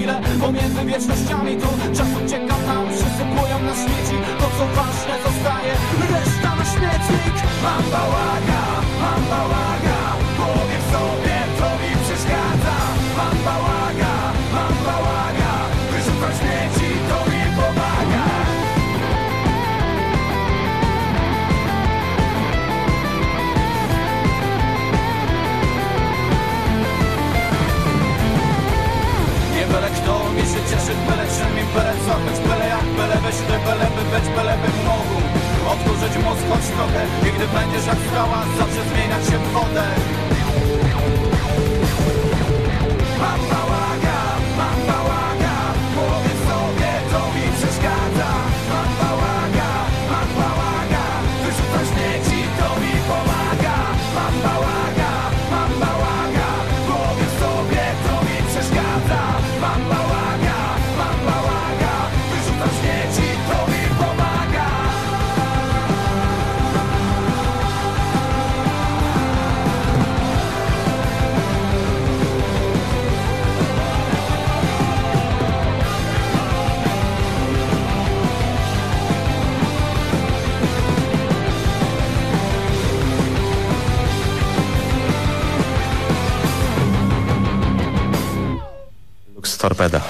chwile pomiędzy wiecznościami krzyżach stała zawsze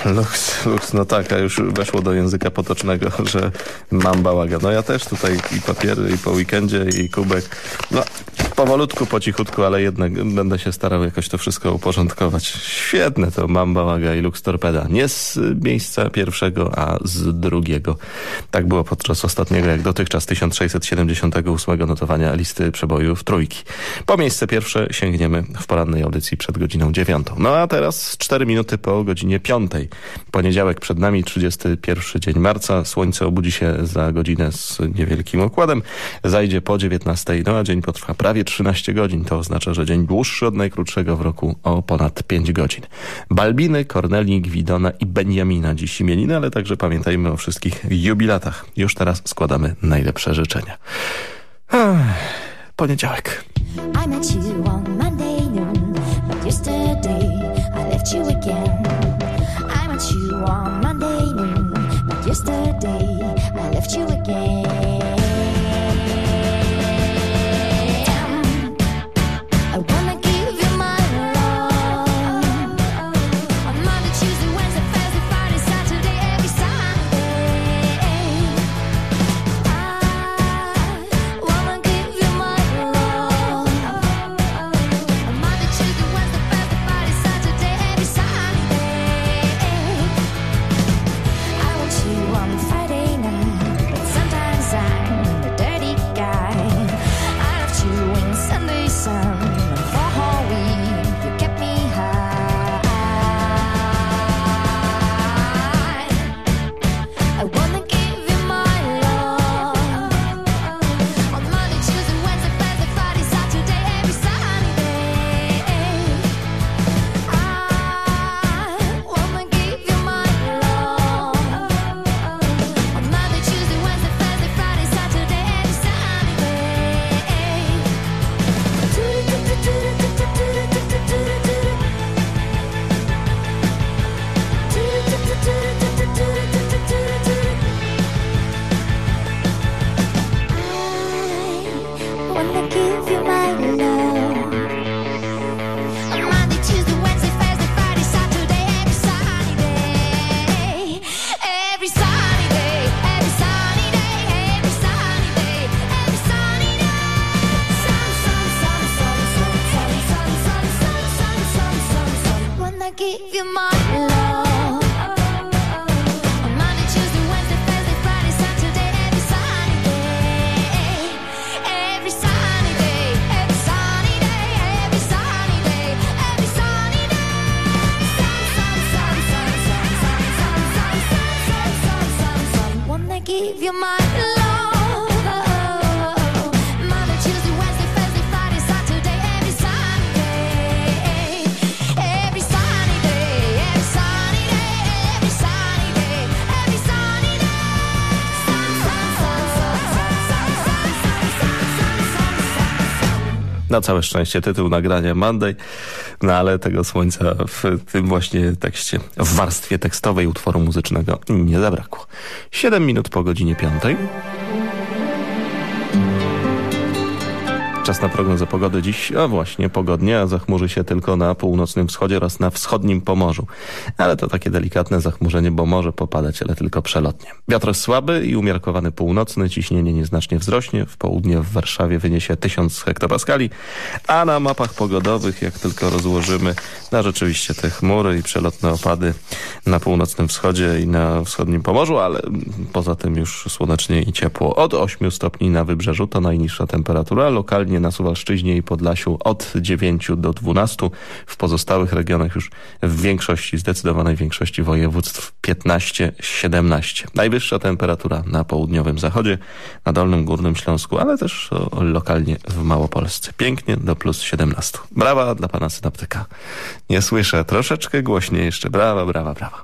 Lux, lux, no tak, a już weszło do języka potocznego, że mam bałagan. No ja też tutaj i papiery, i po weekendzie, i kubek. No, powolutku, po cichutku, ale jednak będę się starał jakoś to wszystko uporządkować. Świetne to Mamba Waga i Lux Torpeda. Nie z miejsca pierwszego, a z drugiego. Tak było podczas ostatniego, jak dotychczas, 1678 notowania listy przebojów trójki. Po miejsce pierwsze sięgniemy w porannej audycji przed godziną dziewiątą. No a teraz 4 minuty po godzinie piątej. Poniedziałek przed nami, 31 dzień marca. Słońce obudzi się za godzinę z niewielkim okładem. Zajdzie po 19, no a dzień potrwa prawie 13 godzin. To oznacza, że dzień dłuższy od najkrótszego w roku o ponad 5 godzin. Balbiny, Korneli, Gwidona i Benjamina dziś imieniny, ale także pamiętajmy o wszystkich jubilatach. Już teraz składamy najlepsze życzenia. Poniedziałek. Na całe szczęście tytuł nagrania Monday, no ale tego słońca w tym właśnie tekście, w warstwie tekstowej utworu muzycznego nie zabrakło. 7 minut po godzinie 5. Czas na prognozę pogody dziś, a właśnie pogodnie, a zachmurzy się tylko na północnym wschodzie oraz na wschodnim Pomorzu. Ale to takie delikatne zachmurzenie, bo może popadać, ale tylko przelotnie. Wiatr słaby i umiarkowany północny, ciśnienie nieznacznie wzrośnie, w południe w Warszawie wyniesie 1000 hektopaskali, a na mapach pogodowych, jak tylko rozłożymy, na rzeczywiście te chmury i przelotne opady na północnym wschodzie i na wschodnim Pomorzu, ale poza tym już słonecznie i ciepło. Od 8 stopni na wybrzeżu to najniższa temperatura, lokalnie na Suwalszczyźnie i Podlasiu od 9 do 12. W pozostałych regionach już w większości, zdecydowanej większości województw 15-17. Najwyższa temperatura na południowym zachodzie, na Dolnym Górnym Śląsku, ale też lokalnie w Małopolsce. Pięknie do plus 17. Brawa dla pana synaptyka. Nie słyszę, troszeczkę głośniej jeszcze. Brawa, brawa, brawa.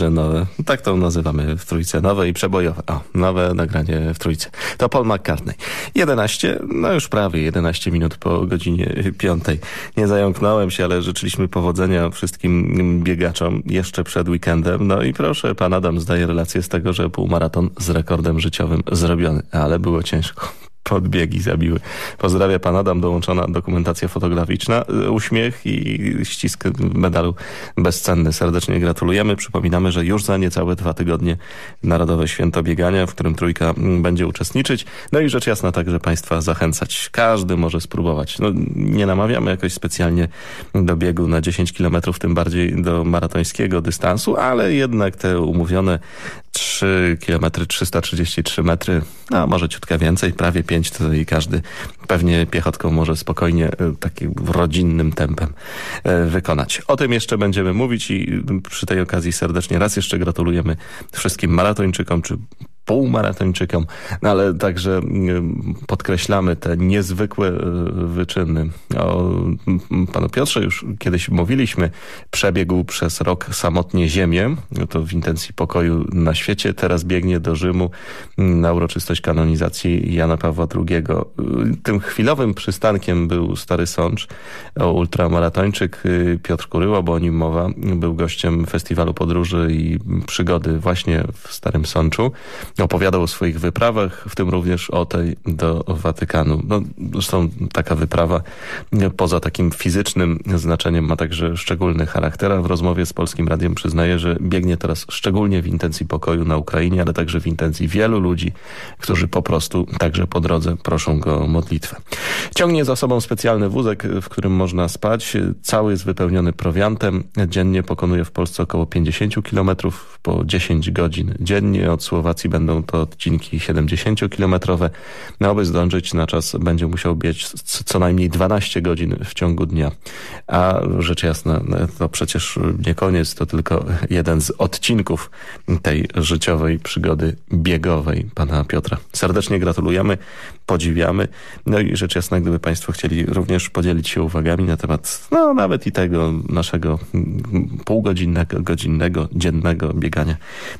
Że nowe. Tak to nazywamy w trójce. Nowe i przebojowe. O, nowe nagranie w trójce. To Paul McCartney. 11, no już prawie 11 minut po godzinie 5. Nie zająknąłem się, ale życzyliśmy powodzenia wszystkim biegaczom jeszcze przed weekendem. No i proszę, pan Adam zdaje relację z tego, że półmaraton z rekordem życiowym zrobiony. Ale było ciężko. Podbiegi zabiły. Pozdrawia pan Adam, dołączona dokumentacja fotograficzna, y, uśmiech i ścisk medalu bezcenny. Serdecznie gratulujemy. Przypominamy, że już za niecałe dwa tygodnie Narodowe Święto Biegania, w którym Trójka będzie uczestniczyć. No i rzecz jasna także państwa zachęcać. Każdy może spróbować. No, nie namawiamy jakoś specjalnie do biegu na 10 kilometrów, tym bardziej do maratońskiego dystansu, ale jednak te umówione 3 km 333 metry, a może ciutkę więcej, prawie 5 to i każdy pewnie piechotką może spokojnie e, takim rodzinnym tempem e, wykonać. O tym jeszcze będziemy mówić i przy tej okazji serdecznie raz jeszcze gratulujemy wszystkim maratończykom czy półmaratończykom, no ale także mm, podkreślamy te niezwykłe e, wyczyny. O panu Piotrze już kiedyś mówiliśmy, przebiegł przez rok samotnie ziemię, to w intencji pokoju na świecie, teraz biegnie do Rzymu mm, na uroczystość kanonizacji Jana Pawła II. Tym chwilowym przystankiem był Stary Sącz, o ultramaratończyk Piotr Kuryła, bo o nim mowa, był gościem festiwalu podróży i przygody właśnie w Starym Sączu. Opowiadał o swoich wyprawach, w tym również o tej do Watykanu. No, zresztą taka wyprawa poza takim fizycznym znaczeniem ma także szczególny charakter. A w rozmowie z Polskim Radiem przyznaje, że biegnie teraz szczególnie w intencji pokoju na Ukrainie, ale także w intencji wielu ludzi, którzy po prostu także po drodze proszą go o modlitwę. Ciągnie za sobą specjalny wózek, w którym można spać. Cały jest wypełniony prowiantem. Dziennie pokonuje w Polsce około 50 kilometrów po 10 godzin dziennie. Od Słowacji będą to odcinki 70-kilometrowe. No, aby zdążyć na czas będzie musiał biec co najmniej 12 godzin w ciągu dnia. A rzecz jasna, to przecież nie koniec, to tylko jeden z odcinków tej życiowej przygody biegowej pana Piotra. Serdecznie gratulujemy, podziwiamy. No i rzecz jasna, gdyby państwo chcieli również podzielić się uwagami na temat, no nawet i tego naszego półgodzinnego, godzinnego, dziennego biegania,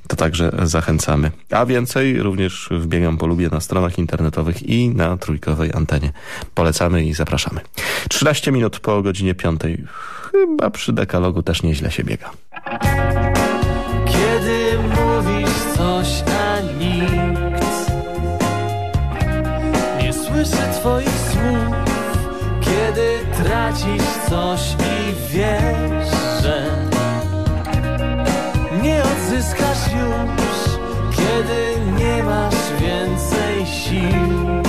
to także zachęcamy. A więcej również w Biegam po Lubię na stronach internetowych i na trójkowej antenie. Polecamy i zapraszamy. 13 minut po godzinie 5. Chyba przy dekalogu też nieźle się biega. Kiedy mówisz coś, tracisz coś i wiesz, że nie odzyskasz już Kiedy nie masz więcej sił.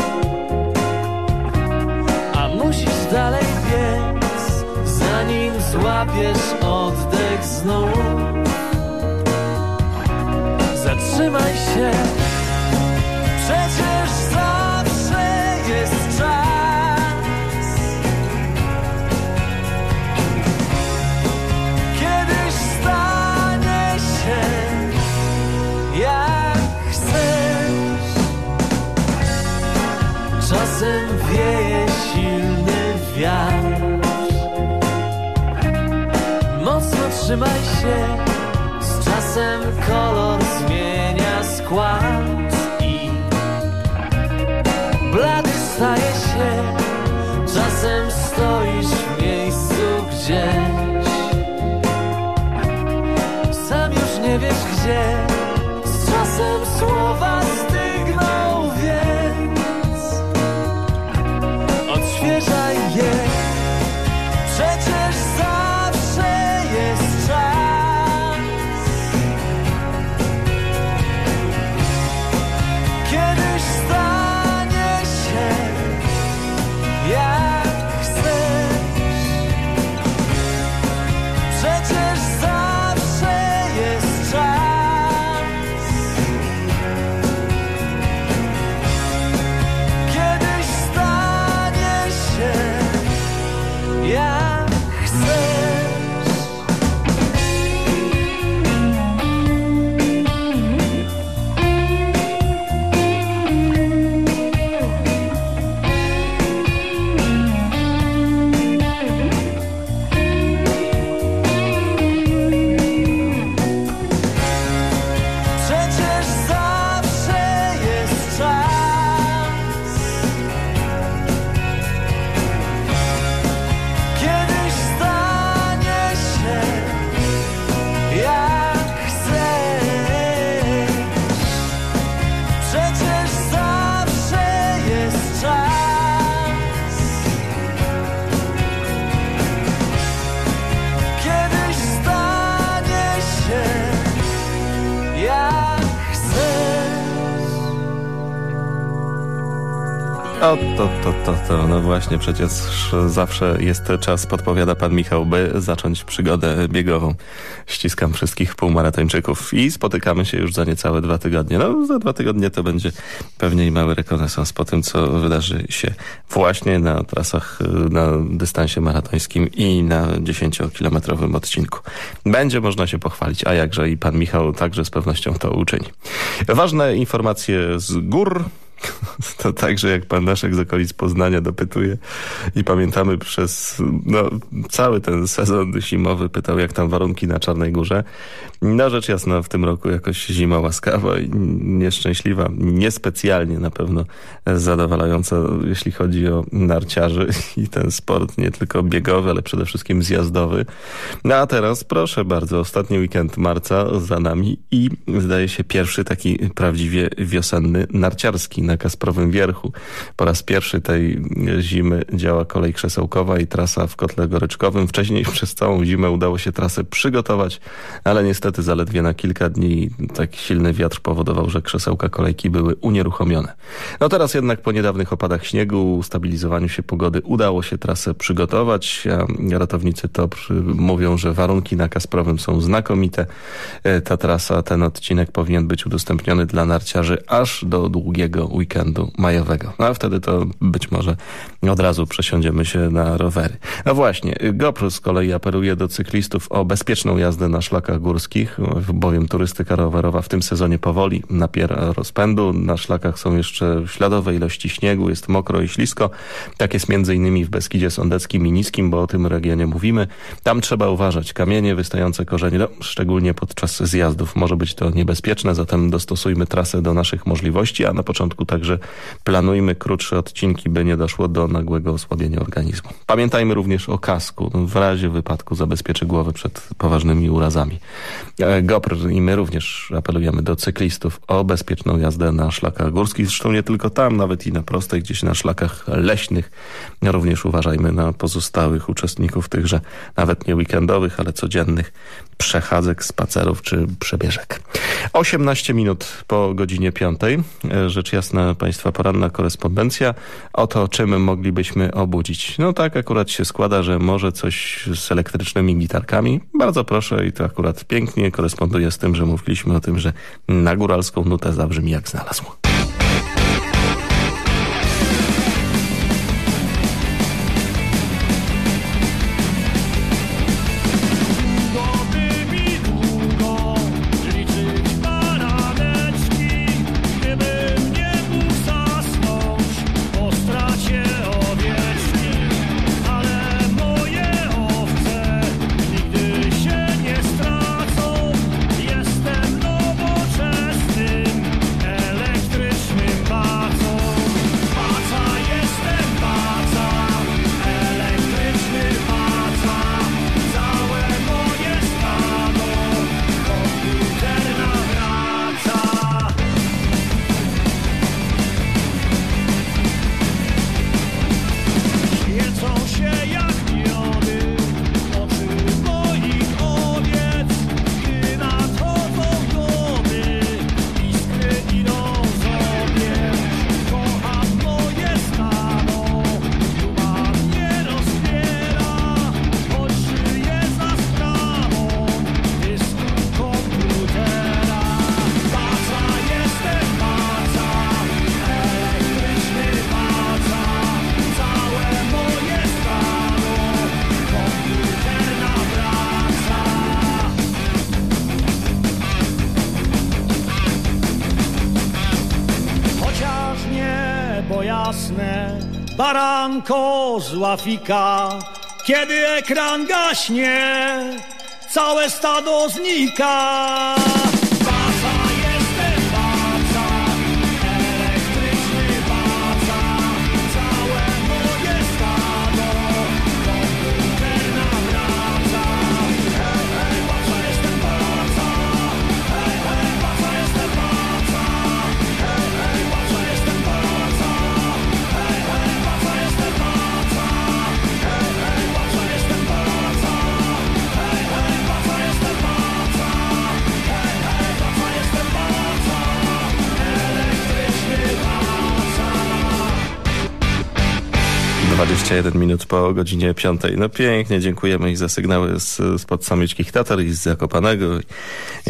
A musisz dalej biec Zanim złapiesz oddech znów. Zatrzymaj się Przecież trzymaj się z czasem kolor zmienia skład i blady staje się. Czasem stoisz w miejscu gdzieś. Sam już nie wiesz gdzie. Właśnie, przecież zawsze jest czas, podpowiada pan Michał, by zacząć przygodę biegową. Ściskam wszystkich półmaratończyków i spotykamy się już za niecałe dwa tygodnie. No, za dwa tygodnie to będzie pewnie i mały rekonesans po tym, co wydarzy się właśnie na trasach, na dystansie maratońskim i na 10-kilometrowym odcinku. Będzie można się pochwalić, a jakże i pan Michał także z pewnością to uczyni. Ważne informacje z gór. To także jak pan Naszek z okolic Poznania dopytuje i pamiętamy przez no, cały ten sezon zimowy pytał jak tam warunki na Czarnej Górze. No rzecz jasna w tym roku jakoś zima łaskawa i nieszczęśliwa, niespecjalnie na pewno zadowalająca jeśli chodzi o narciarzy i ten sport nie tylko biegowy, ale przede wszystkim zjazdowy. No a teraz proszę bardzo, ostatni weekend marca za nami i zdaje się pierwszy taki prawdziwie wiosenny narciarski na Kasprowym Wierchu. Po raz pierwszy tej zimy działa kolej krzesełkowa i trasa w kotle goryczkowym. Wcześniej przez całą zimę udało się trasę przygotować, ale niestety zaledwie na kilka dni tak silny wiatr powodował, że krzesełka kolejki były unieruchomione. No teraz jednak po niedawnych opadach śniegu, ustabilizowaniu się pogody udało się trasę przygotować. Ratownicy TOPR mówią, że warunki na Kasprowym są znakomite. E, ta trasa, ten odcinek powinien być udostępniony dla narciarzy aż do długiego weekendu majowego. No a wtedy to być może od razu przesiądziemy się na rowery. No właśnie, GoPro z kolei apeluje do cyklistów o bezpieczną jazdę na szlakach górskich, bowiem turystyka rowerowa w tym sezonie powoli napiera rozpędu. Na szlakach są jeszcze śladowe ilości śniegu, jest mokro i ślisko. Tak jest innymi w Beskidzie Sądeckim i Niskim, bo o tym regionie mówimy. Tam trzeba uważać. Kamienie, wystające korzenie, no, szczególnie podczas zjazdów może być to niebezpieczne, zatem dostosujmy trasę do naszych możliwości, a na początku także planujmy krótsze odcinki, by nie doszło do nagłego osłabienia organizmu. Pamiętajmy również o kasku. W razie wypadku zabezpieczy głowę przed poważnymi urazami. E, GoPr i my również apelujemy do cyklistów o bezpieczną jazdę na szlakach górskich. Zresztą nie tylko tam, nawet i na prostej, gdzieś na szlakach leśnych. Również uważajmy na pozostałych uczestników tychże, nawet nie weekendowych, ale codziennych przechadzek, spacerów czy przebieżek. 18 minut po godzinie 5. E, rzecz jasna Państwa poranna korespondencja o to, czym moglibyśmy obudzić. No tak akurat się składa, że może coś z elektrycznymi gitarkami. Bardzo proszę i to akurat pięknie koresponduje z tym, że mówiliśmy o tym, że na góralską nutę zabrzmi jak znalazł. Baranko z. Kiedy ekran gaśnie, całe stado znika. 21 minut po godzinie 5. No pięknie, dziękujemy i za sygnały z, spod Samiczkich Tatar i z Zakopanego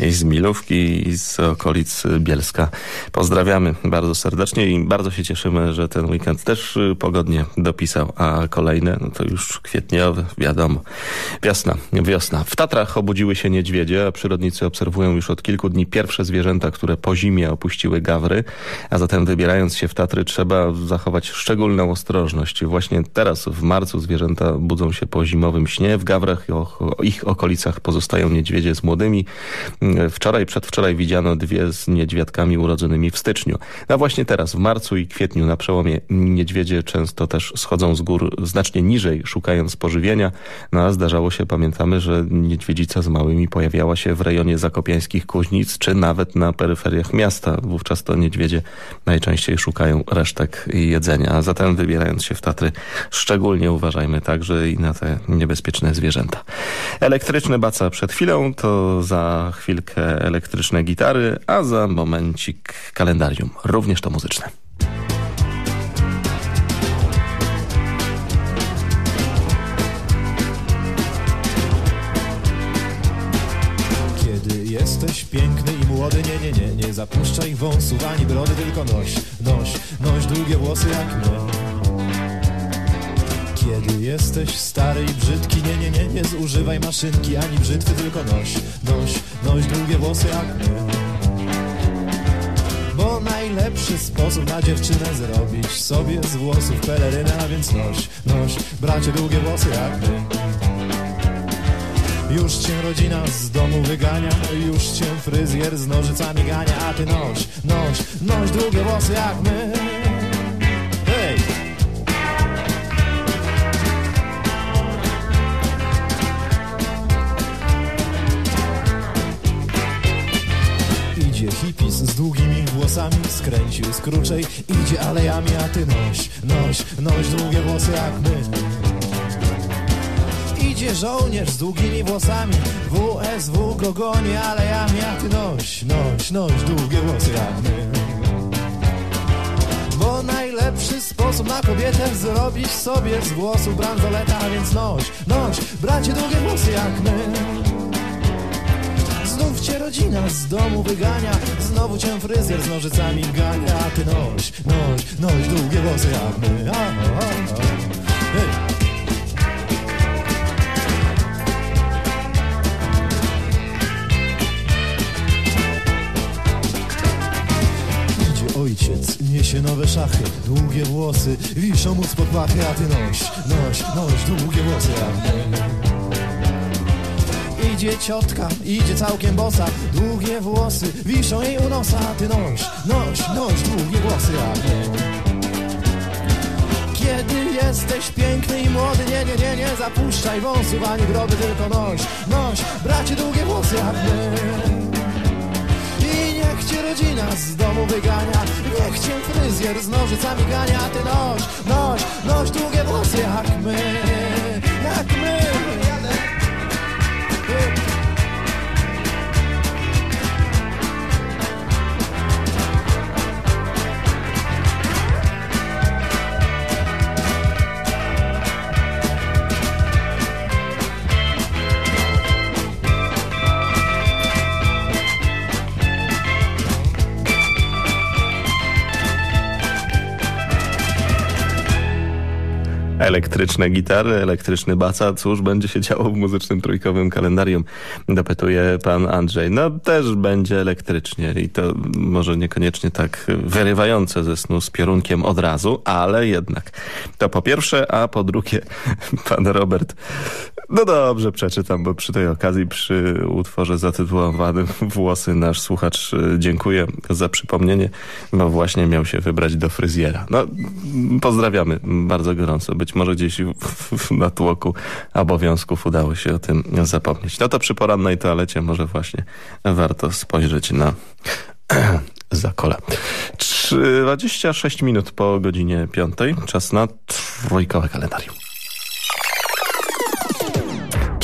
i z Milówki i z okolic Bielska. Pozdrawiamy bardzo serdecznie i bardzo się cieszymy, że ten weekend też pogodnie dopisał, a kolejne, no to już kwietniowe, wiadomo. Wiosna, wiosna. W Tatrach obudziły się niedźwiedzie, a przyrodnicy obserwują już od kilku dni pierwsze zwierzęta, które po zimie opuściły gawry, a zatem wybierając się w Tatry trzeba zachować szczególną ostrożność. Właśnie teraz w marcu zwierzęta budzą się po zimowym śnie. W Gawrach i o, ich okolicach pozostają niedźwiedzie z młodymi. Wczoraj, przedwczoraj widziano dwie z niedźwiadkami urodzonymi w styczniu. A właśnie teraz, w marcu i kwietniu na przełomie niedźwiedzie często też schodzą z gór znacznie niżej, szukając pożywienia. No a zdarzało się, pamiętamy, że niedźwiedzica z małymi pojawiała się w rejonie zakopiańskich kuźnic, czy nawet na peryferiach miasta. Wówczas to niedźwiedzie najczęściej szukają resztek jedzenia. A zatem wybierając się w Tatry, szczególnie uważajmy także i na te niebezpieczne zwierzęta. Elektryczny baca przed chwilą, to za chwilkę elektryczne gitary, a za momencik kalendarium, również to muzyczne. Jesteś piękny i młody, nie, nie, nie, nie zapuszczaj wąsów ani brody, tylko noś, noś, noś długie włosy jak my. Kiedy jesteś stary i brzydki, nie, nie, nie, nie zużywaj maszynki ani brzytwy, tylko noś, noś, noś długie włosy jak my. Bo najlepszy sposób na dziewczynę zrobić sobie z włosów pelerynę, a więc noś, noś, bracie długie włosy jak my. Już cię rodzina z domu wygania, już cię fryzjer z nożycami gania, a ty noś, noś, noś długie włosy jak my. Hej! Z długimi włosami, skręcił z kruczej, idzie alejami, a ty noś, noś, noś długie włosy jak my. Idzie żołnierz z długimi włosami. WSW go goni alejami A ty noś, noś, noś długie włosy jak my. Bo najlepszy sposób na kobietę Zrobić sobie z włosów bransoleta A więc noś, noś, bracie długie włosy jak my cię rodzina z domu wygania Znowu cię fryzjer z nożycami gania A ty noś, noś, noś długie włosy jak my a, a, a. Idzie ojciec, niesie nowe szachy, długie włosy, wiszą mu spod pachy, a ty noś, noś, noś, długie włosy jak my. Idzie ciotka, idzie całkiem bosa, długie włosy, wiszą jej u nosa, a ty noś, noś, noś, długie włosy jak my. Kiedy jesteś piękny i młody, nie, nie, nie, nie zapuszczaj wąsów ani brody, tylko noś, noś, bracie długie włosy my. I niech cię rodzina z domu wygania Niech cię fryzjer z nożycami gania A ty noś, noś, noś długie włosy jak my Beteiligt. Elektryczne gitary, elektryczny baca. Cóż będzie się działo w muzycznym trójkowym kalendarium? Dopytuje pan Andrzej. No też będzie elektrycznie i to może niekoniecznie tak wyrywające ze snu z piorunkiem od razu, ale jednak. To po pierwsze, a po drugie pan Robert no dobrze, przeczytam, bo przy tej okazji, przy utworze zatytułowanym Włosy nasz słuchacz e, dziękuję za przypomnienie, bo właśnie miał się wybrać do fryzjera. No, pozdrawiamy bardzo gorąco. Być może gdzieś w, w natłoku obowiązków udało się o tym zapomnieć. No to przy porannej toalecie może właśnie warto spojrzeć na Zakola. 26 minut po godzinie 5. Czas na trójkowe kalendarium.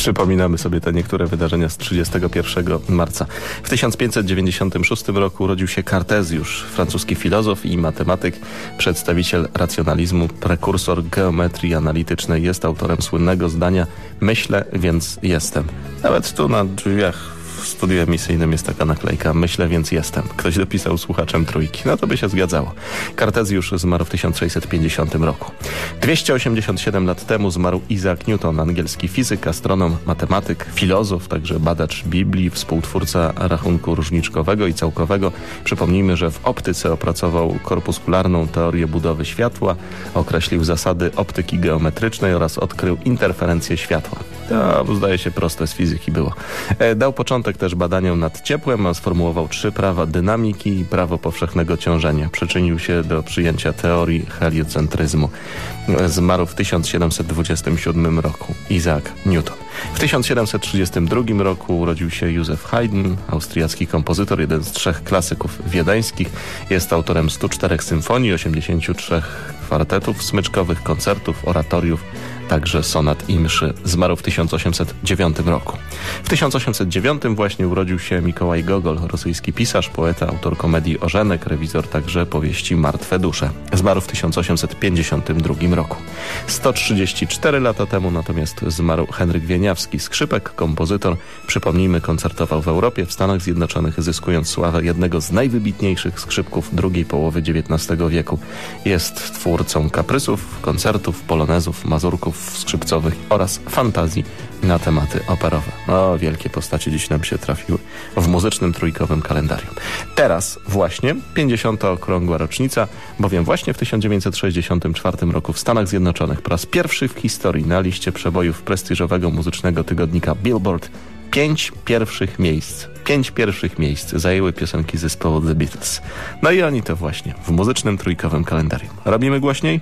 Przypominamy sobie te niektóre wydarzenia z 31 marca. W 1596 roku urodził się Kartezjusz, francuski filozof i matematyk, przedstawiciel racjonalizmu, prekursor geometrii analitycznej. Jest autorem słynnego zdania Myślę, więc jestem. Nawet tu na drzwiach studiu emisyjnym jest taka naklejka Myślę, więc jestem. Ktoś dopisał słuchaczem trójki. No to by się zgadzało. Kartezjusz zmarł w 1650 roku. 287 lat temu zmarł Isaac Newton, angielski fizyk, astronom, matematyk, filozof, także badacz Biblii, współtwórca rachunku różniczkowego i całkowego. Przypomnijmy, że w optyce opracował korpuskularną teorię budowy światła, określił zasady optyki geometrycznej oraz odkrył interferencję światła. To zdaje się proste z fizyki było. E, Dał początek też badaniom nad ciepłem, a sformułował trzy prawa dynamiki i prawo powszechnego ciążenia. Przyczynił się do przyjęcia teorii heliocentryzmu. Zmarł w 1727 roku Isaac Newton. W 1732 roku urodził się Józef Haydn, austriacki kompozytor, jeden z trzech klasyków wiedeńskich. Jest autorem 104 symfonii, 83 kwartetów smyczkowych, koncertów, oratoriów, także sonat i mszy. Zmarł w 1809 roku. W 1809 właśnie urodził się Mikołaj Gogol, rosyjski pisarz, poeta, autor komedii Ożenek, rewizor także powieści Martwe dusze. Zmarł w 1852 roku. 134 lata temu natomiast zmarł Henryk Wieniawski, skrzypek, kompozytor. Przypomnijmy, koncertował w Europie, w Stanach Zjednoczonych, zyskując sławę jednego z najwybitniejszych skrzypków drugiej połowy XIX wieku. Jest twórcą kaprysów, koncertów, polonezów, mazurków skrzypcowych oraz fantazji na tematy operowe. O, wielkie postacie dziś nam się trafiły w muzycznym trójkowym kalendarium. Teraz właśnie 50. okrągła rocznica, bowiem właśnie w 1964 roku w Stanach Zjednoczonych po raz pierwszy w historii na liście przebojów prestiżowego muzycznego tygodnika Billboard pięć pierwszych miejsc. Pięć pierwszych miejsc zajęły piosenki zespołu The Beatles. No i oni to właśnie w muzycznym trójkowym kalendarium. Robimy głośniej?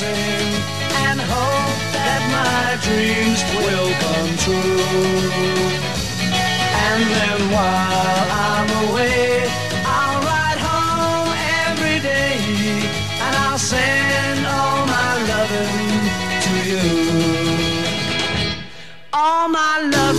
missing and hope that my dreams will come true. And then while I'm away, I'll ride home every day and I'll send all my loving to you. All my loving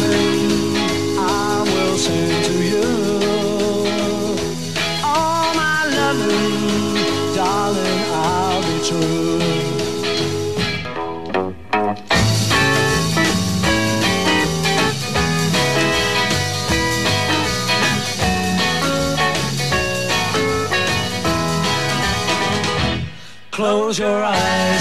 Close your eyes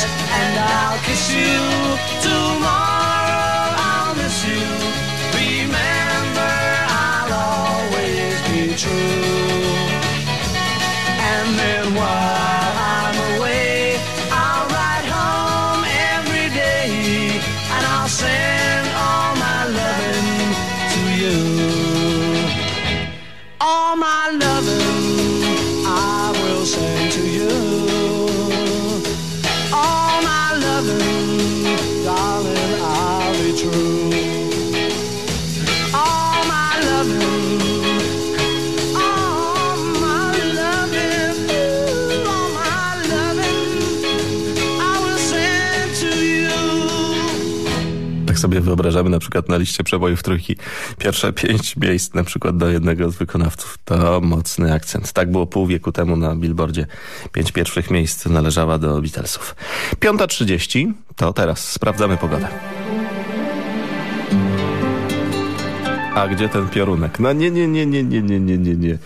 sobie wyobrażamy na przykład na liście przebojów trójki pierwsze pięć miejsc na przykład do jednego z wykonawców. To mocny akcent. Tak było pół wieku temu na Billboardzie. Pięć pierwszych miejsc należała do Beatlesów. Piąta trzydzieści to teraz sprawdzamy pogodę. A gdzie ten piorunek? No nie, nie, nie, nie, nie, nie, nie, nie, nie.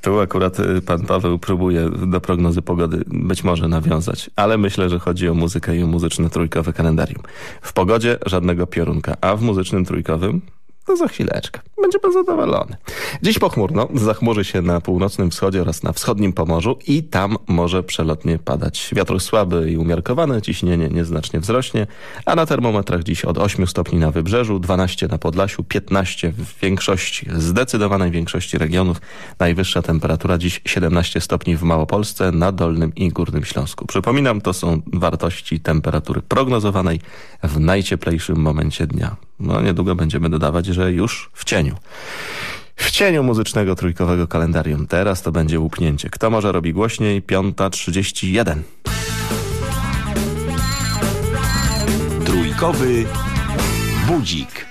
Tu akurat y, pan Paweł próbuje do prognozy pogody być może nawiązać, ale myślę, że chodzi o muzykę i o muzyczne trójkowe kalendarium. W pogodzie żadnego piorunka, a w muzycznym trójkowym To za chwileczkę. Będzie pan zadowolony. Dziś pochmurno, zachmurzy się na północnym wschodzie oraz na wschodnim Pomorzu i tam może przelotnie padać. Wiatr słaby i umiarkowany, ciśnienie nieznacznie wzrośnie, a na termometrach dziś od 8 stopni na wybrzeżu, 12 na Podlasiu, 15 w większości, zdecydowanej większości regionów. Najwyższa temperatura dziś 17 stopni w Małopolsce, na Dolnym i Górnym Śląsku. Przypominam, to są wartości temperatury prognozowanej w najcieplejszym momencie dnia. No niedługo będziemy dodawać, że już w cieniu. W cieniu muzycznego trójkowego kalendarium. Teraz to będzie łupnięcie. Kto może robi głośniej? Piąta trzydzieści jeden. Trójkowy budzik.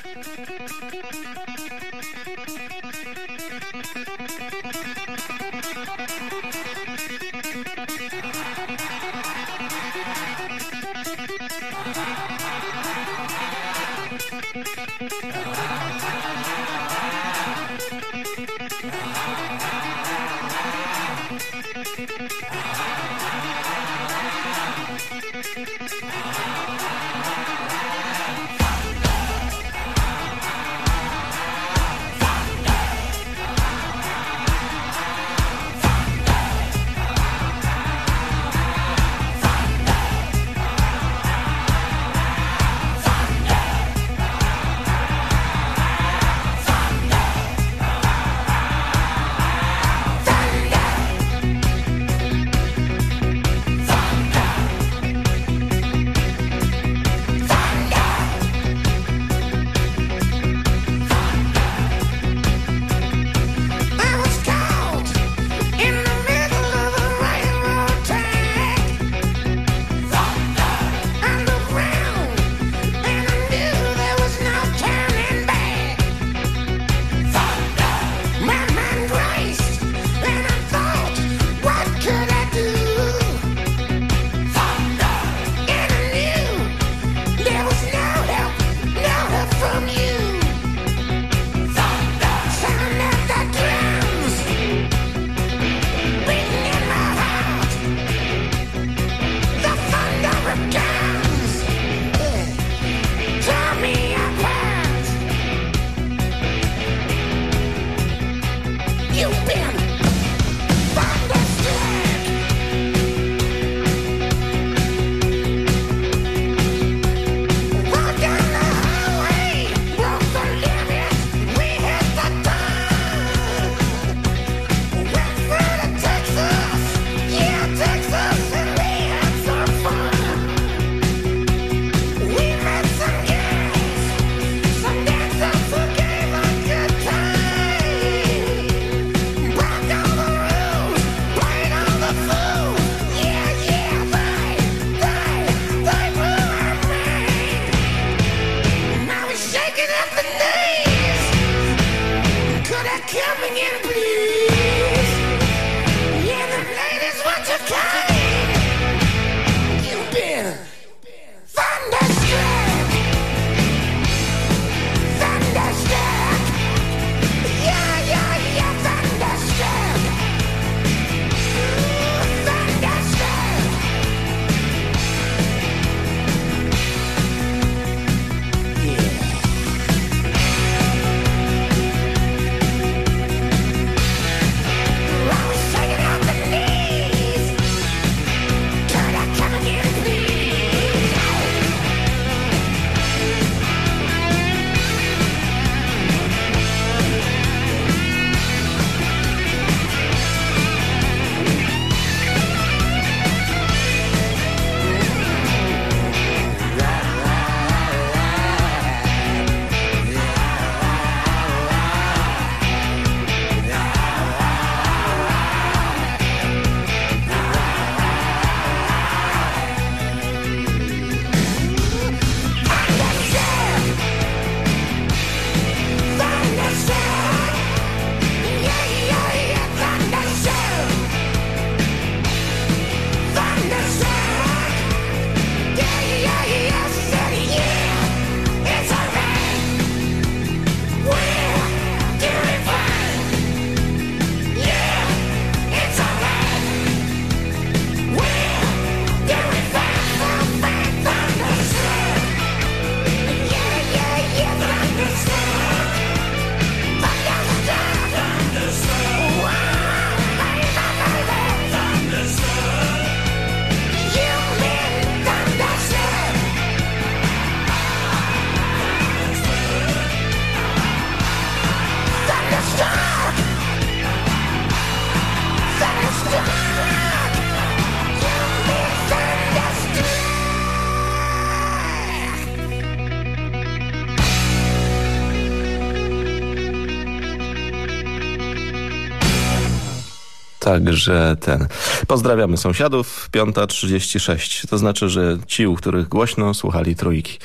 Także ten. Pozdrawiamy sąsiadów. 5.36. To znaczy, że ci, u których głośno słuchali trójki.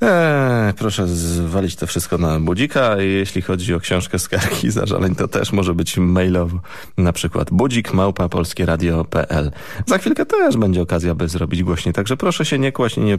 Eee, proszę zwalić to wszystko na budzika. Jeśli chodzi o książkę skargi zażaleń, to też może być mailowo. Na przykład budzik małpa polskieradio.pl. Za chwilkę też będzie okazja, by zrobić głośniej. Także proszę się nie kłaść i nie,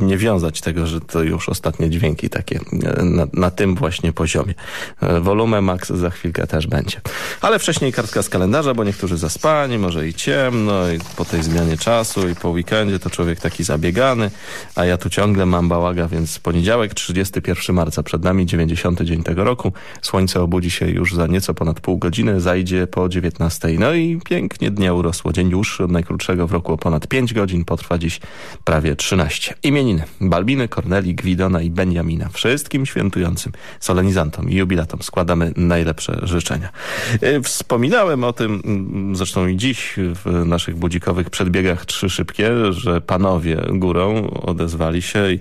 nie wiązać tego, że to już ostatnie dźwięki takie e, na, na tym właśnie poziomie. E, Wolumę max za chwilkę też będzie. Ale wcześniej kartka z kalendarza, bo niektórzy zaspani, może i ciemno, i po tej zmianie czasu, i po weekendzie to człowiek taki zabiegany, a ja tu ciągle mam bałaga, więc poniedziałek, 31 marca, przed nami 90 dzień tego roku. Słońce obudzi się już za nieco ponad pół godziny, zajdzie po 19. No i pięknie dnia urosło. Dzień dłuższy od najkrótszego w roku o ponad 5 godzin, potrwa dziś prawie 13. Imieniny. Balbiny, Korneli, Gwidona i Benjamina. Wszystkim świętującym, solenizantom i jubilatom składamy najlepsze życzenia. E, Wspominałem o tym, mm, zresztą i dziś w naszych budzikowych przedbiegach trzy szybkie, że panowie górą odezwali się i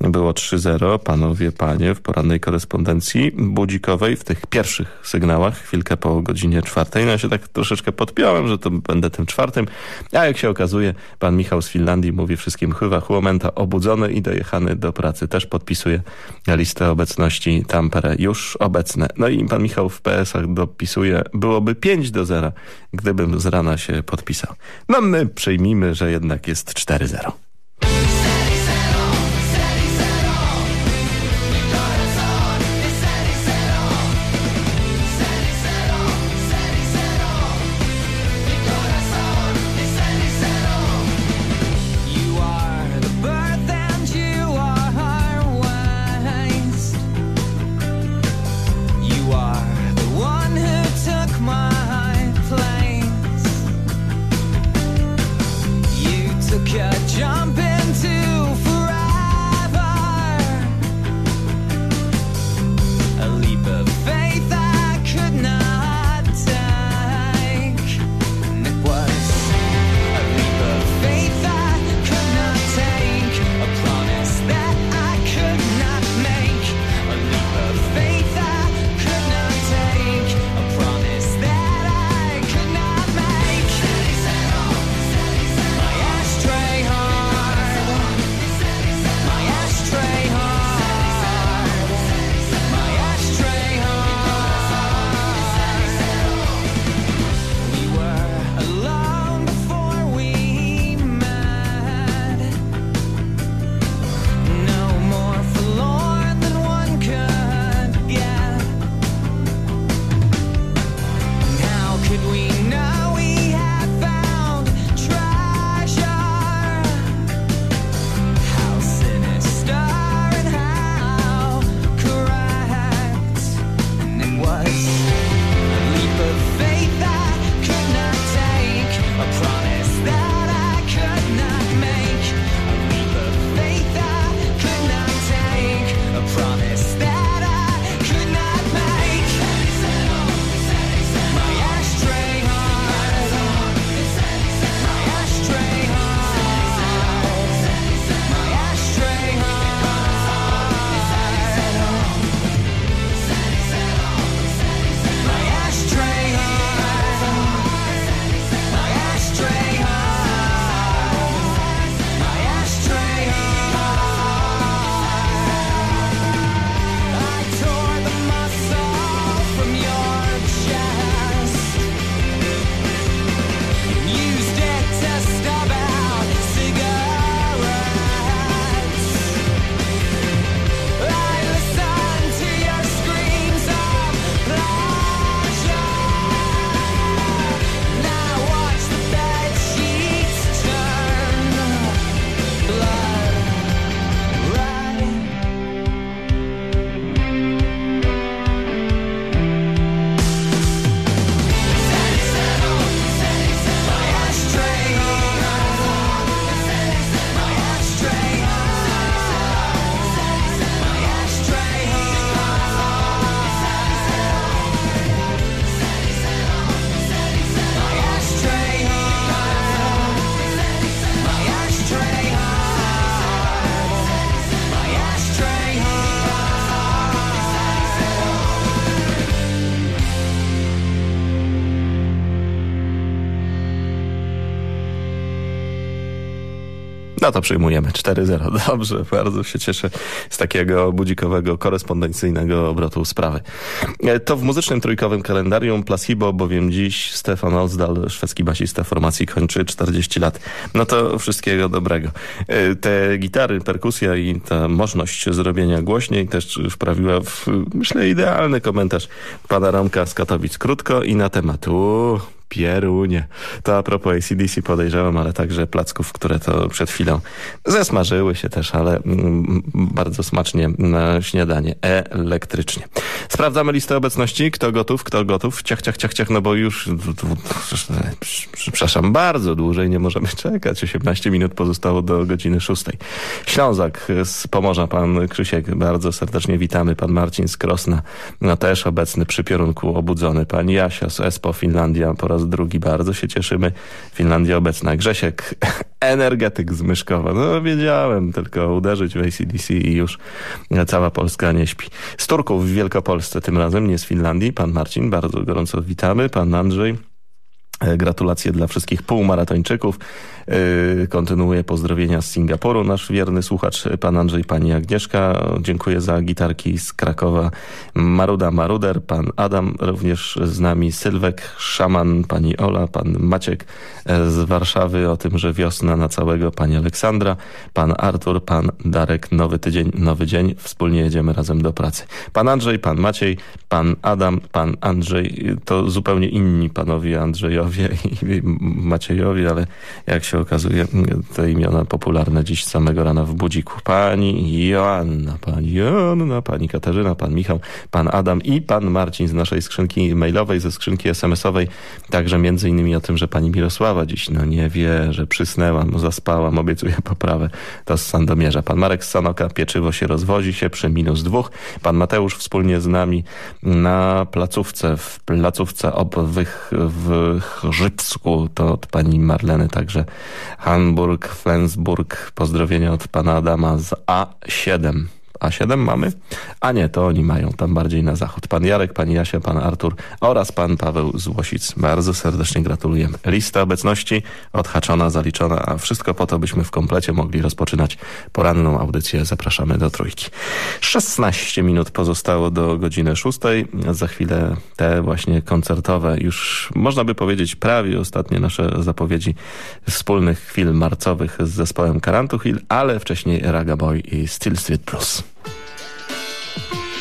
było 3-0. Panowie, panie w porannej korespondencji budzikowej w tych pierwszych sygnałach, chwilkę po godzinie czwartej. No ja się tak troszeczkę podpiąłem, że to będę tym czwartym. A jak się okazuje, pan Michał z Finlandii mówi wszystkim chyba chłomenta obudzony i dojechany do pracy. Też podpisuje listę obecności Tampere już obecne. No i pan Michał w PS-ach dopisuje, byłoby 5 do 0, gdybym z rana się podpisał. No my przyjmijmy, że jednak jest 4-0. To przyjmujemy 4-0. Dobrze, bardzo się cieszę z takiego budzikowego, korespondencyjnego obrotu sprawy. E, To w muzycznym trójkowym kalendarium Placebo, bowiem dziś Stefan Olsdal, szwedzki basista formacji, kończy 40 lat. No to wszystkiego dobrego. E, Te gitary, perkusja i ta możliwość zrobienia głośniej też wprawiła w, myślę, idealny komentarz pana Romka z Katowic. Krótko i na temat. Uuu, Pierunie. To a propos ACDC podejrzewam, ale także placków, które to przed chwilą zesmażyły się też, ale mm, bardzo smacznie na śniadanie, elektrycznie. Sprawdzamy listę obecności. Kto gotów, kto gotów. Ciach, ciach, ciach, ciach, no bo już, przepraszam, bardzo dłużej nie możemy czekać. 18 minut pozostało do godziny 6. Ślązak z Pomorza, pan Krzysiek, bardzo serdecznie witamy. Pan Marcin z Krosna, no też obecny przy piorunku obudzony. Pani Jasia z Espo, Finlandia po raz drugi, bardzo się cieszymy. Finlandia obecna. Grzesiek, energetyk z Myszkowa. No wiedziałem, tylko uderzyć w ACDC i już cała Polska nie śpi. Z Turków w Wielkopolsce tym razem, nie z Finlandii. Pan Marcin, bardzo gorąco witamy. Pan Andrzej. E, Gratulacje dla wszystkich półmaratończyków. Yy, Kontynuuję pozdrowienia z Singapuru. Nasz wierny słuchacz, pan Andrzej, pani Agnieszka. Dziękuję za gitarki z Krakowa. Maruda Maruder, pan Adam, również z nami Sylwek, Szaman, pani Ola, pan Maciek e, z Warszawy o tym, że wiosna na całego, pani Aleksandra, pan Artur, pan Darek. Nowy tydzień, nowy dzień. Wspólnie jedziemy razem do pracy. Pan Andrzej, pan Maciej, pan Adam, pan Andrzej. To zupełnie inni panowie Andrzejowie i Maciejowie, ale jak się okazuje, te imiona popularne dziś samego rana w budziku. Pani Joanna, pani Joanna, pani Katarzyna, pan Michał, pan Adam i pan Marcin z naszej skrzynki mailowej, ze skrzynki SMS-owej. Także między innymi o tym, że pani Mirosława dziś, no nie wie, że przysnęłam, zaspałam, obiecuję poprawę. To z Sandomierza. Pan Marek z Sanoka, pieczywo się rozwozi się przy minus dwóch. Pan Mateusz wspólnie z nami na placówce, w placówce obwych w Chrzybsku. To od pani Marleny, także Hamburg, Flensburg. Pozdrowienia od pana Adama z A7. A7 mamy? A nie, to oni mają tam bardziej na zachód. Pan Jarek, pani Jasia, pan Artur oraz pan Paweł z Łosic. Bardzo serdecznie gratulujemy. Lista obecności odhaczona, zaliczona, a wszystko po to, byśmy w komplecie mogli rozpoczynać poranną audycję. Zapraszamy do trójki. 16 minut pozostało do godziny 6. Za chwilę te właśnie koncertowe, już można by powiedzieć prawie ostatnie nasze zapowiedzi wspólnych chwil marcowych z zespołem Karantu Hill, ale wcześniej Raga Boy i Steel Street Blues. Bye.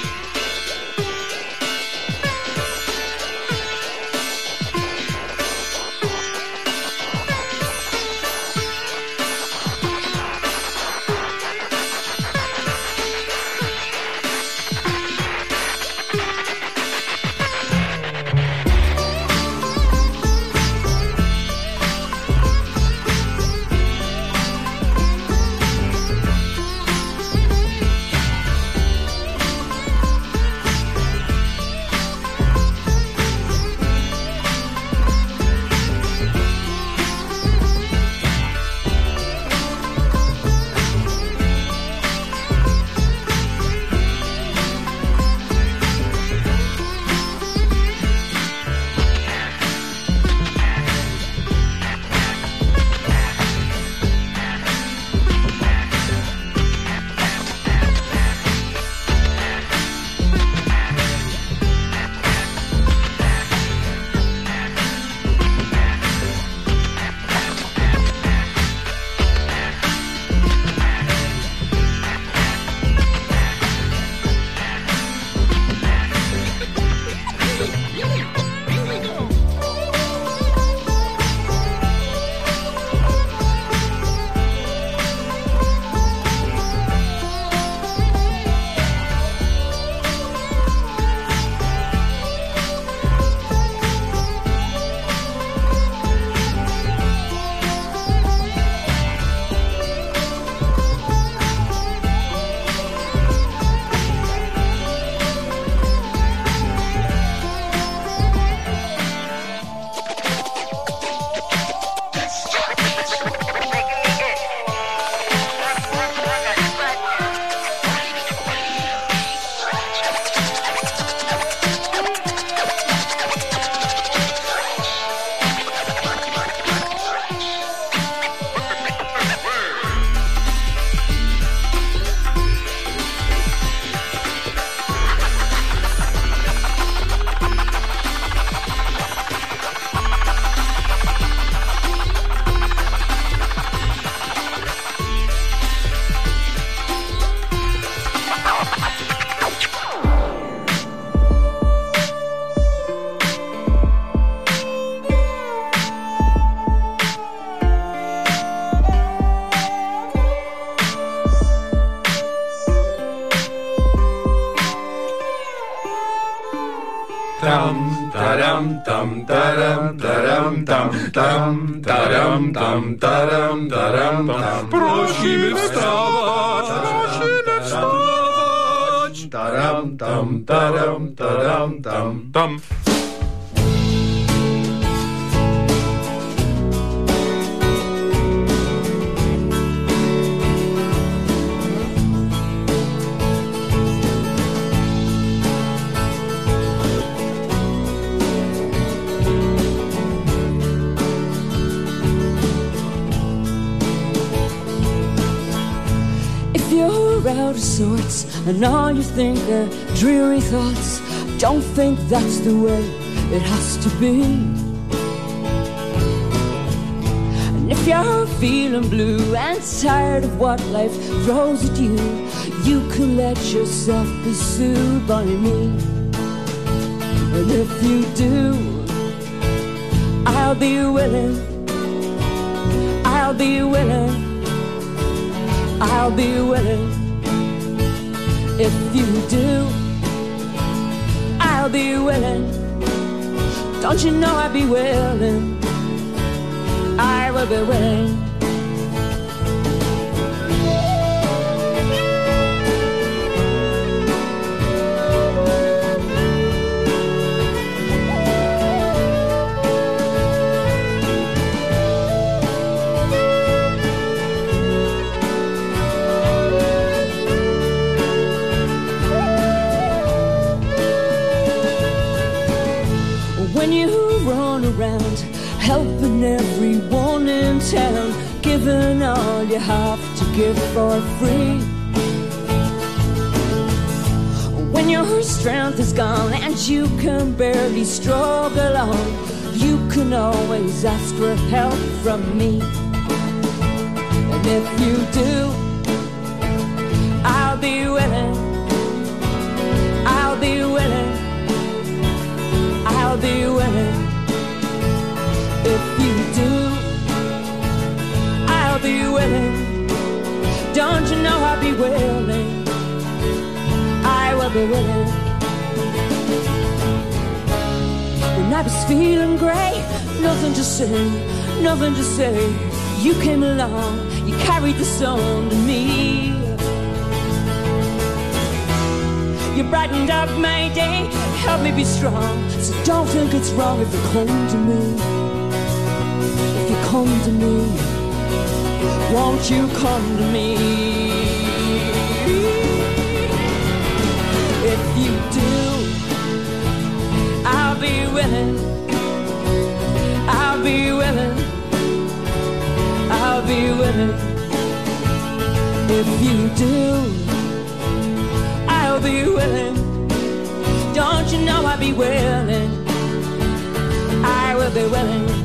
Taram, tam, taram, taram, tam, tam. Sorts and all you think are dreary thoughts, don't think that's the way it has to be. And if you're feeling blue and tired of what life throws at you, you can let yourself be soothed by me. And if you do, I'll be willing. I'll be willing. I'll be willing if you do. I'll be willing. Don't you know I'll be willing? I will be willing. Helping everyone in town, giving all you have to give for free. When your strength is gone and you can barely struggle on, you can always ask for help from me. And if you do, be willing? I will be willing. When I was feeling great, nothing to say, nothing to say. You came along, you carried the song to me. You brightened up my day, helped me be strong. So don't think it's wrong if you come to me. If you come to me, won't you come to me? You do, I'll be willing. I'll be willing. I'll be willing. If you do. I'll be willing. Don't you know I'll be willing? I will be willing.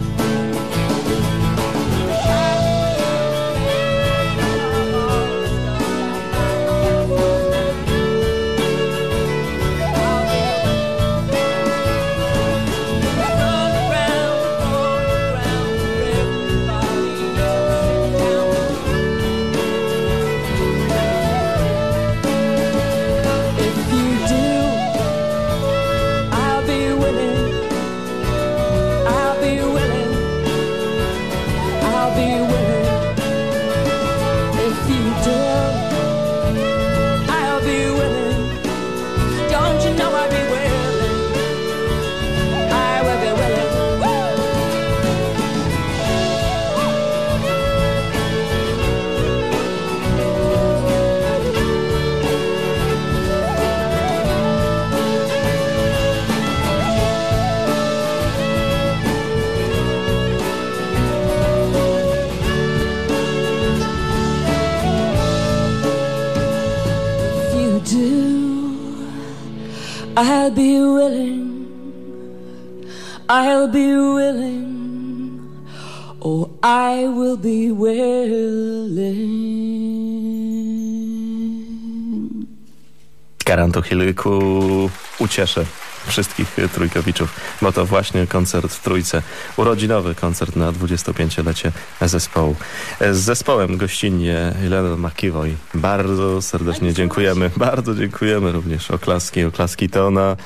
Karanto Hill ku ucieszę wszystkich trójkowiczów, bo to właśnie koncert w Trójce, urodzinowy koncert na 25-lecie zespołu. Z zespołem gościnnie Lennon McKivoy. Bardzo serdecznie dziękujemy. Bardzo dziękujemy również. Oklaski, oklaski to na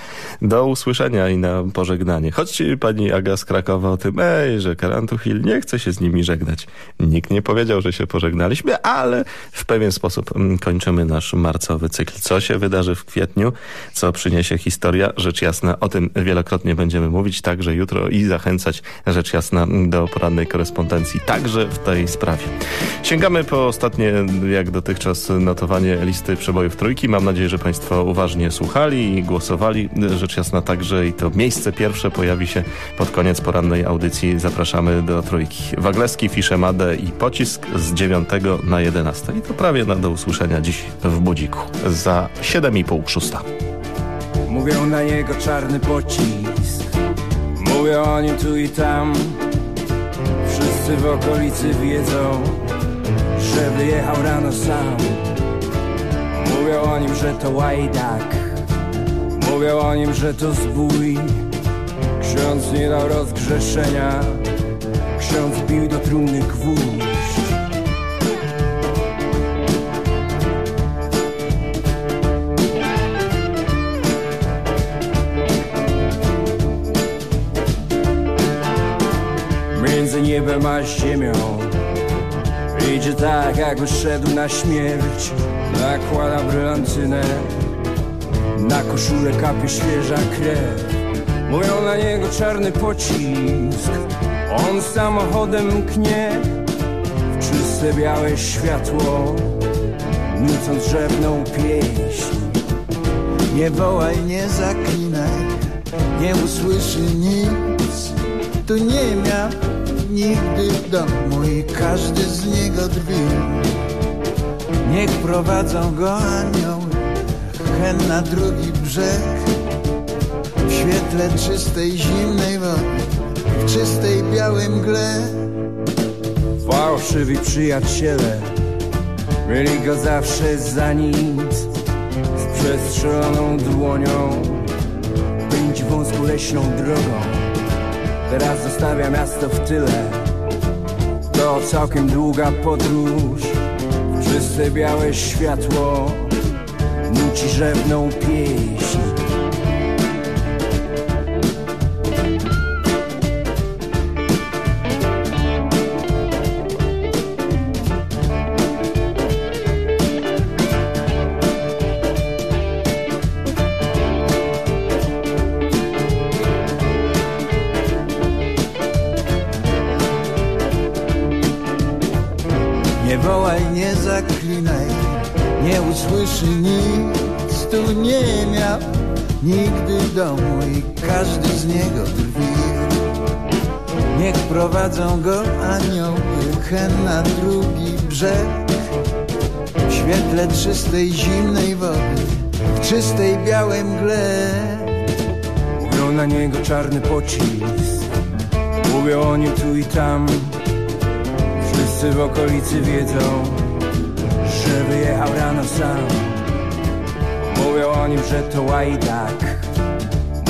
do usłyszenia i na pożegnanie. Choć pani Aga z Krakowa o tym, ej, że Karantu Hill nie chce się z nimi żegnać. Nikt nie powiedział, że się pożegnaliśmy, ale w pewien sposób mm, kończymy nasz marcowy cykl. Co się wydarzy w kwietniu, co przyniesie historia, rzecz jasna, o tym wielokrotnie będziemy mówić, także jutro i zachęcać, rzecz jasna, do porannej korespondencji, także w tej sprawie. Sięgamy po ostatnie, jak dotychczas, notowanie listy przebojów trójki. Mam nadzieję, że Państwo uważnie słuchali i głosowali. Rzecz jasna także i to miejsce pierwsze pojawi się pod koniec porannej audycji. Zapraszamy do trójki. Wagleski, Fiszemadę i Pocisk z 9 na 11. I to prawie na do usłyszenia dziś w Budziku. Za 7,5 szósta. Mówią na niego czarny pocisk. Mówią o nim tu i tam. Wszyscy w okolicy wiedzą Że wyjechał rano sam. Mówią o nim, że to łajdak. Mówią o nim, że to zbój. Ksiądz nie dał rozgrzeszenia. Ksiądz bił do trumny gwóźdź Między niebem a ziemią Idzie tak jakby szedł na śmierć. Nakłada brylantynę Na koszulę kapie świeża krew. Mówią na niego czarny pocisk. On samochodem knie W czyste białe światło. Nucąc rzewną pieśń. Nie wołaj, nie zaklinaj, nie usłyszy nic. Tu nie miał nigdy domu i każdy z niego drwi. Niech prowadzą go anioły, hen na drugi brzeg. W świetle czystej, zimnej wody, w czystej, białej mgle. Fałszywi przyjaciele Mieli go zawsze za nic Z przestrzeloną dłonią Pędzi wąską leśną drogą Teraz zostawia miasto w tyle. To całkiem długa podróż. W czyste białe światło Nuci rzewną pieśń usłyszy nic. Tu nie miał nigdy domu i każdy z niego drwi. Niech prowadzą go anioły, hen na drugi brzeg. W świetle czystej, zimnej wody, w czystej, białej mgle. Mówią na niego czarny pocisk Mówią o nim tu i tam Wszyscy w okolicy wiedzą Że wyjechał rano sam. Mówią o nim, że to łajdak.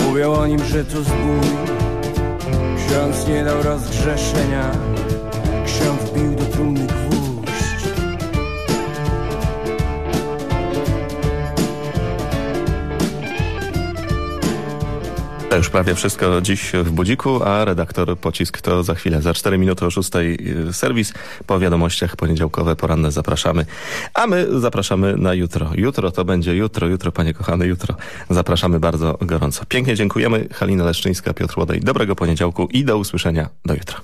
Mówią o nim, że to zbój. Ksiądz nie dał rozgrzeszenia. Ksiądz bił To już prawie wszystko dziś w Budziku, a redaktor Pocisk to za chwilę. Za 4 minuty o 6 serwis. Po wiadomościach poniedziałkowe, poranne zapraszamy. A my zapraszamy na jutro. Jutro to będzie jutro, jutro panie kochany, jutro. Zapraszamy bardzo gorąco. Pięknie dziękujemy. Halina Leszczyńska, Piotr Łodej. Dobrego poniedziałku i do usłyszenia. Do jutra.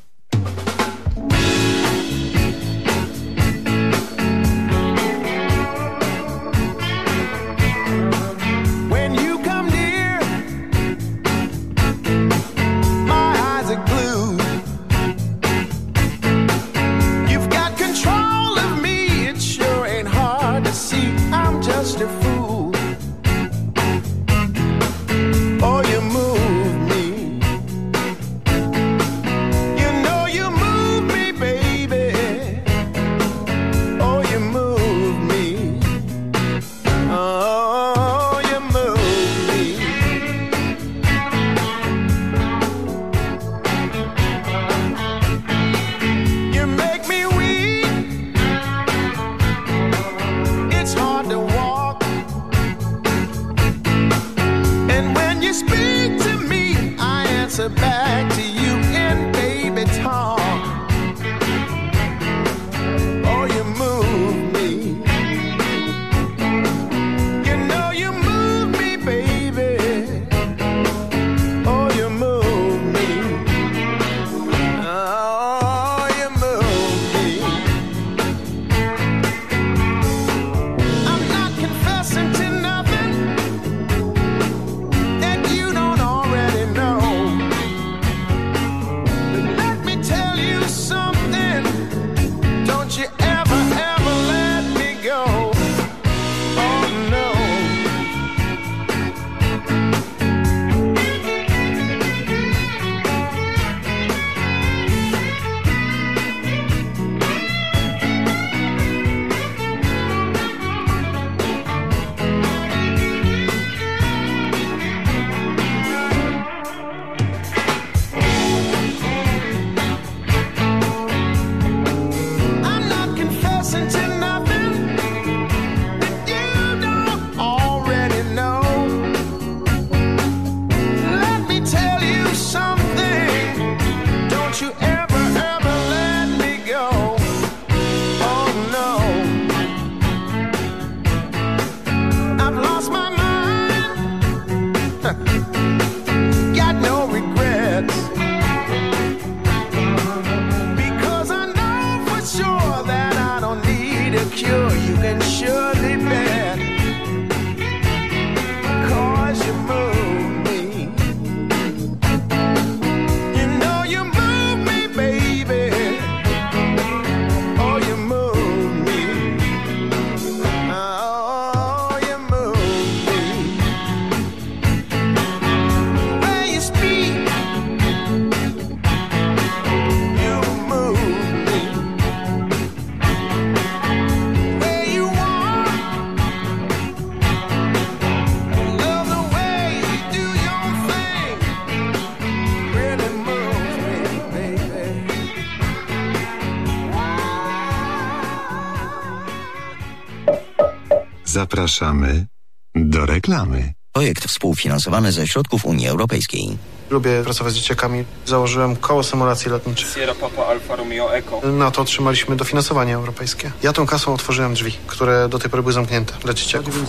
Zapraszamy do reklamy. Projekt współfinansowany ze środków Unii Europejskiej. Lubię pracować z dzieciakami. Założyłem koło symulacji lotniczych. Sierra Papa Alfa Romeo Eco. Na to otrzymaliśmy dofinansowanie europejskie. Ja tą kasą otworzyłem drzwi, które do tej pory były zamknięte dla dzieciaków.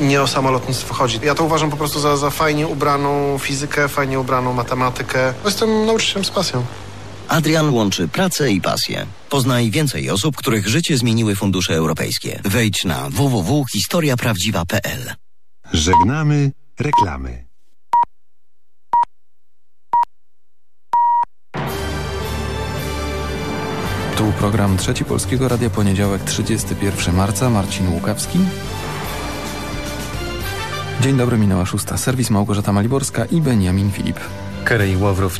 Nie o samolotnictwo chodzi. Ja to uważam po prostu za, za fajnie ubraną fizykę, fajnie ubraną matematykę. Jestem nauczycielem z pasją. Adrian łączy pracę i pasję. Poznaj więcej osób, których życie zmieniły fundusze europejskie. Wejdź na www.historiaprawdziwa.pl Żegnamy reklamy. Tu program Trzeci Polskiego Radia, poniedziałek 31 marca, Marcin Łukawski. Dzień dobry, minęła szósta. Serwis Małgorzata Maliborska i Beniamin Filip. Kerej Ławrow